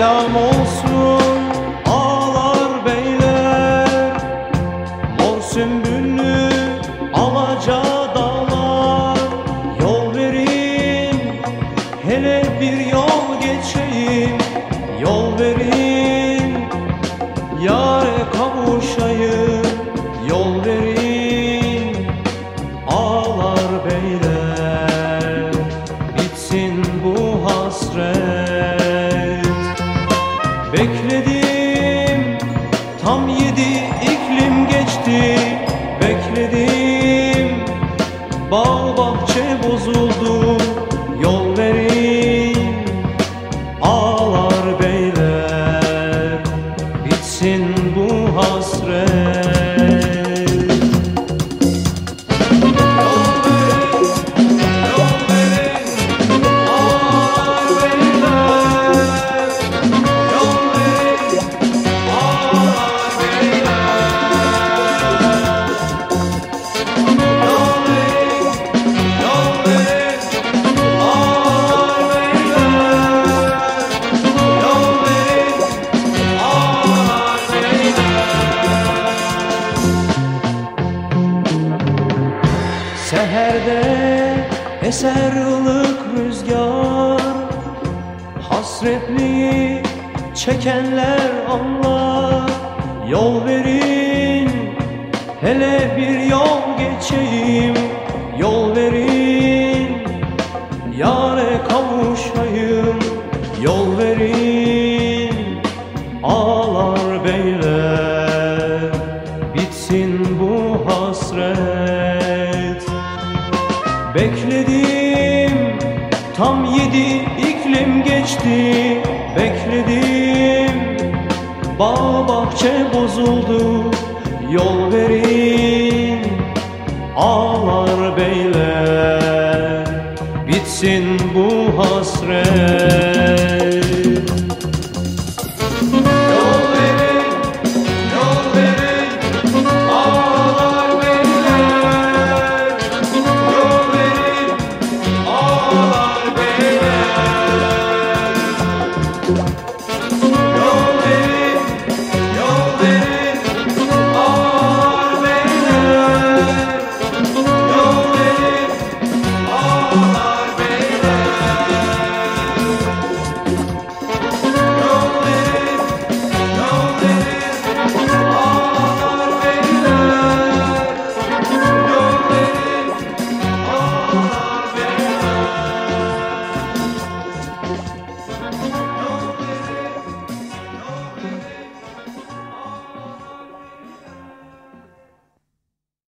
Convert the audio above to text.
Selam olsun ağlar beyler. Mor sümbüllü alaca dağlar. Yol verin hele bir yol geçeyim. Yol verin yare kavuşayım tam yedi iklim geçti Bekledim. Bağ bahçe bozuldu Yol verin ağlar beyler Bitsin bu hasret Seherde eser ılık rüzgar Hasretliği çekenler anlar. Yol verin hele bir yol geçeyim Bekledim tam yedi iklim geçti. Bekledim bağ bahçe bozuldu Yol verin. Ağlar beyler Bitsin bu hasret